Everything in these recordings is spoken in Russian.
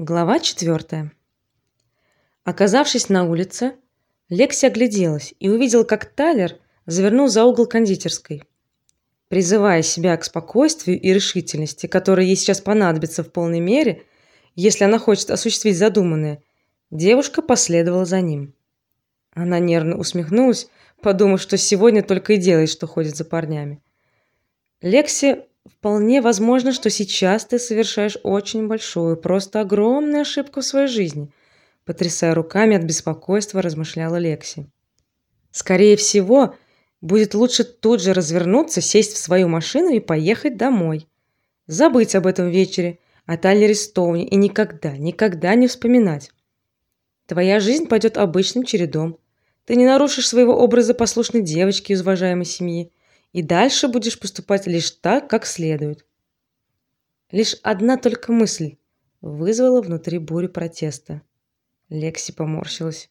Глава четвертая. Оказавшись на улице, Лекси огляделась и увидела, как Тайлер завернул за угол кондитерской. Призывая себя к спокойствию и решительности, которые ей сейчас понадобятся в полной мере, если она хочет осуществить задуманное, девушка последовала за ним. Она нервно усмехнулась, подумав, что сегодня только и делает, что ходит за парнями. Лекси Вполне возможно, что сейчас ты совершаешь очень большую, просто огромную ошибку в своей жизни, потрясая руками от беспокойства, размышляла Лекси. Скорее всего, будет лучше тут же развернуться, сесть в свою машину и поехать домой. Забыть об этом вечере, о Тайлере Стоуне и никогда, никогда не вспоминать. Твоя жизнь пойдет обычным чередом. Ты не нарушишь своего образа послушной девочки из уважаемой семьи и дальше будешь поступать лишь так, как следует. Лишь одна только мысль вызвала внутри бурю протеста. Лекси поморщилась,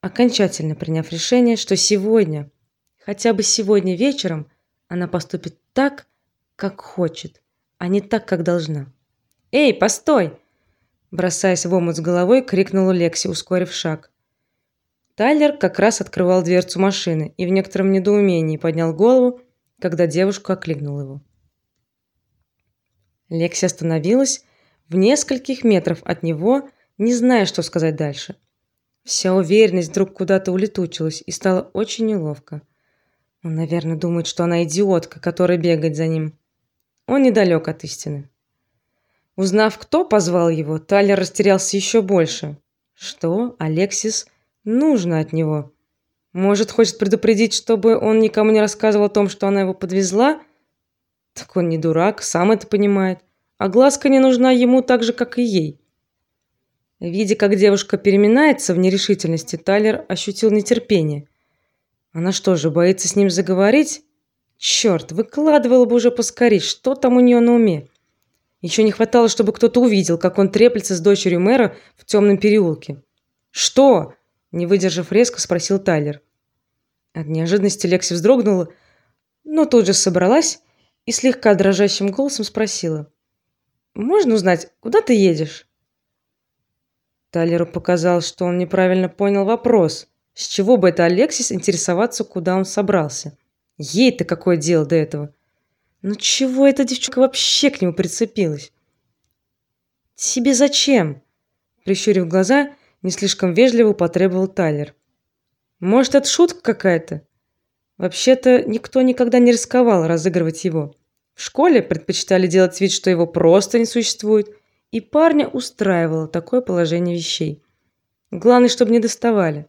окончательно приняв решение, что сегодня, хотя бы сегодня вечером, она поступит так, как хочет, а не так, как должна. "Эй, постой!" бросаясь в омут с головой, крикнула Лекси, ускорив шаг. Тайлер как раз открывал дверцу машины и в некотором недоумении поднял голову, когда девушка окликнула его. Лекси остановилась в нескольких метрах от него, не зная, что сказать дальше. Вся уверенность вдруг куда-то улетучилась, и стало очень неловко. Он, наверное, думает, что она идиотка, которая бегает за ним. Он недалек от истины. Узнав, кто позвал его, Тайлер растерялся еще больше. Что Алексис нужно от него. Может, хочет предупредить, чтобы он никому не рассказывал о том, что она его подвезла? Так он не дурак, сам это понимает. А глазка не нужна ему так же, как и ей. Видя, как девушка переминается в нерешительности, Тайлер ощутил нетерпение. Она что же, боится с ним заговорить? Черт, выкладывала бы уже поскорей, что там у нее на уме. Еще не хватало, чтобы кто-то увидел, как он треплется с дочерью мэра в темном переулке. Что? Не выдержав резко спросил Тайлер. От неожиданности Лекси вздрогнула, но тут же собралась и слегка дрожащим голосом спросила: "Можно узнать, куда ты едешь?" Тайлеру показалось, что он неправильно понял вопрос. С чего бы это Алексис интересоваться, куда он собрался? Ей-то какое дело до этого? Ну чего эта девчонка вообще к нему прицепилась? Тебе зачем? Прищурив глаза, не слишком вежливо потребовал Тайлер. Может, это шутка какая-то? Вообще-то никто никогда не рисковал разыгрывать его. В школе предпочитали делать вид, что его просто не существует, и парня устраивало такое положение вещей. Главное, чтобы не доставали.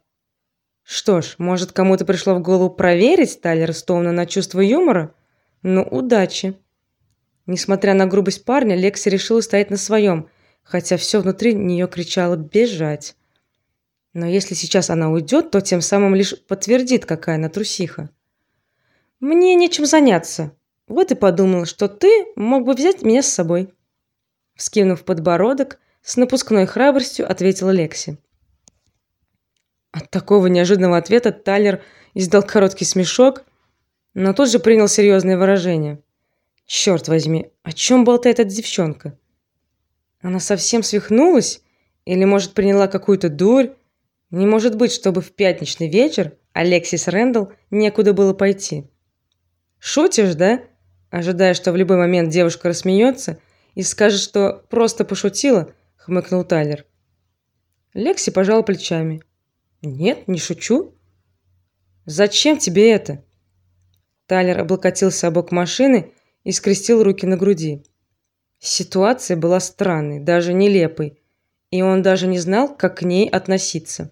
Что ж, может, кому-то пришло в голову проверить Тайлера Стоуна на чувство юмора? Ну, удачи. Несмотря на грубость парня, Лекси решила стоять на своем, хотя все внутри нее кричало бежать. Но если сейчас она уйдет, то тем самым лишь подтвердит, какая она трусиха. Мне нечем заняться. Вот и подумал, что ты мог бы взять меня с собой. Вскинув подбородок, с напускной храбростью ответила Лекси. От такого неожиданного ответа Тайлер издал короткий смешок, но тут же принял серьезное выражение. Черт возьми, о чем болтает эта девчонка? Она совсем свихнулась или, может, приняла какую-то дурь? Не может быть, чтобы в пятничный вечер Алексис Рэндалл некуда было пойти. Шутишь, да? Ожидая, что в любой момент девушка рассмеется и скажет, что просто пошутила, хмыкнул Тайлер. Лекси пожала плечами. Нет, не шучу. Зачем тебе это? Тайлер облокотился о бок машины и скрестил руки на груди. Ситуация была странной, даже нелепой, и он даже не знал, как к ней относиться.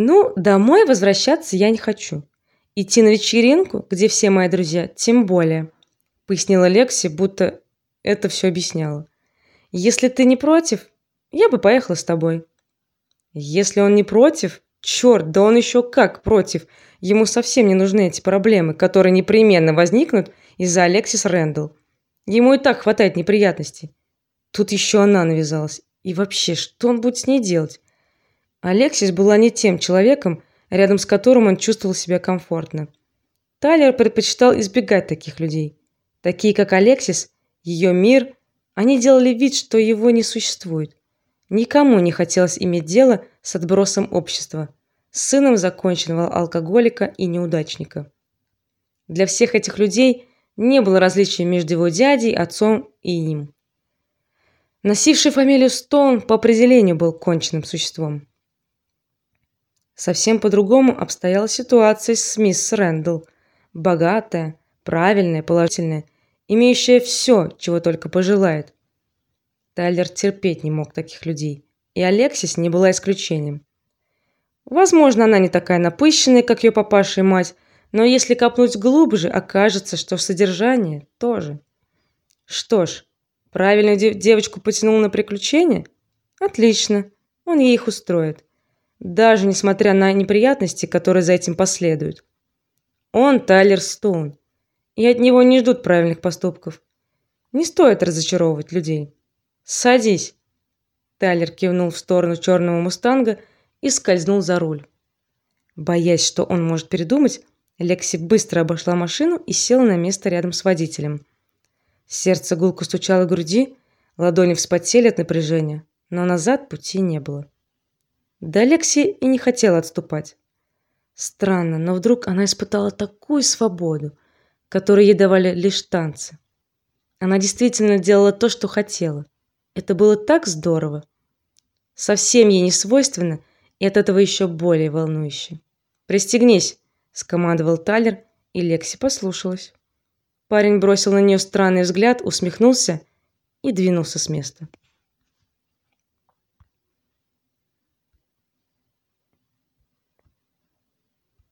Ну, домой возвращаться я не хочу. Идти на вечеринку, где все мои друзья, тем более, пояснила Лекси, будто это все объясняло. Если ты не против, я бы поехала с тобой. Если он не против, черт, да он еще как против. Ему совсем не нужны эти проблемы, которые непременно возникнут из-за Алексис Рэндалл. Ему и так хватает неприятностей. Тут еще она навязалась. И вообще, что он будет с ней делать? Алексис была не тем человеком, рядом с которым он чувствовал себя комфортно. Тайлер предпочитал избегать таких людей. Такие, как Алексис, ее мир, Они делали вид, что его не существует. Никому не хотелось иметь дело с отбросом общества, с сыном законченного алкоголика и неудачника. Для всех этих людей не было различия между его дядей, отцом и им. Носивший фамилию Стоун по определению был конченным существом. Совсем по-другому обстояла ситуация с мисс Рэндалл, богатая, правильная, положительная, имеющая все, чего только пожелает. Тайлер терпеть не мог таких людей, и Алексис не была исключением. Возможно, она не такая напыщенная, как ее папаша и мать, но если копнуть глубже, окажется, что в содержании тоже. Что ж, правильную девочку потянул на приключения? Отлично. Он ей их устроит даже несмотря на неприятности, которые за этим последуют. Он Тайлер Стоун, и от него не ждут правильных поступков. Не стоит разочаровывать людей. Садись. Тайлер кивнул в сторону черного мустанга и скользнул за руль. Боясь, что он может передумать, Лекси быстро обошла машину и села на место рядом с водителем. Сердце гулко стучало в груди, ладони вспотели от напряжения, но назад пути не было. Да Лекси и не хотела отступать. Странно, но вдруг она испытала такую свободу, которую ей давали лишь танцы. Она действительно делала то, что хотела. Это было так здорово. Совсем ей не свойственно, и от этого еще более волнующе. "Пристегнись", скомандовал Тайлер, и Лекси послушалась. Парень бросил на нее странный взгляд, усмехнулся и двинулся с места.